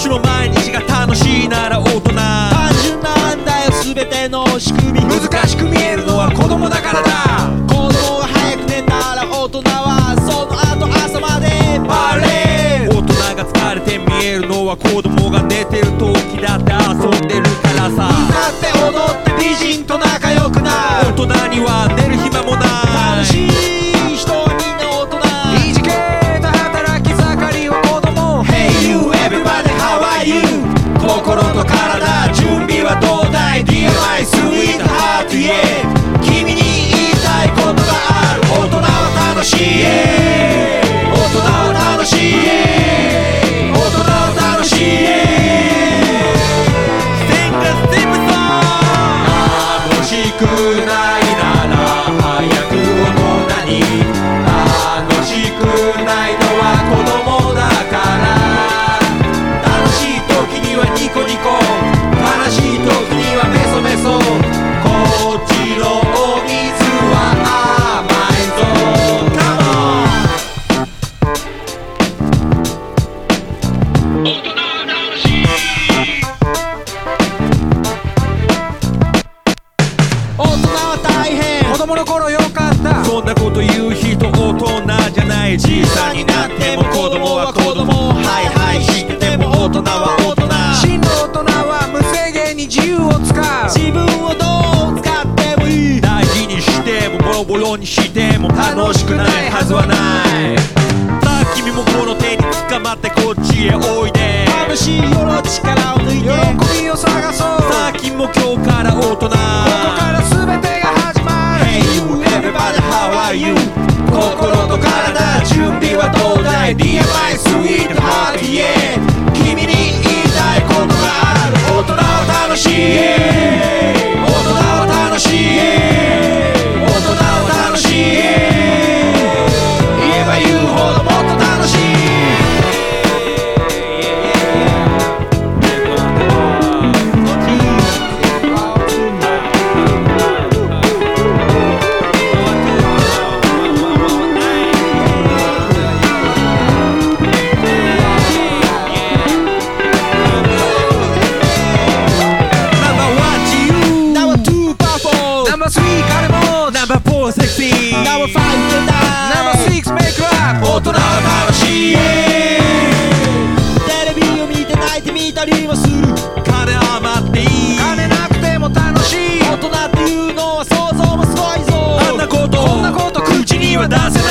年も毎日が楽しいなら大人。単純なんだよ全ての仕組み。難しく見えるのは子供だからだ。子供が早く寝たら大人はその後朝までバレー。大人が疲れて見えるのは子供が寝てる時供の頃よかった。そんなこと言う人大人じゃない。小さになっても子供は子供。はいはい知ってても大人は大人。真の大人は無制限に自由を使う。自分をどう使ってもいい。大事にしてもボロボロにしても楽しくないはずはない。さあ君もこの手に捕まってこっちへおいで。楽しい世の力を抜いて。喜びを探そう。さあ君も今日から大人 Hey you everybody how are you 心と体準備はどうだい DMIC ー彼もナンバーフォーセクシー Number 5出たナンバーシックスメイクラブ大人は楽しいテレビを見て泣いてみたりもする。金余っていい。金なくても楽しい。大人っていうのは想像もすごいぞ。あんなこと。こんなこと口には出せない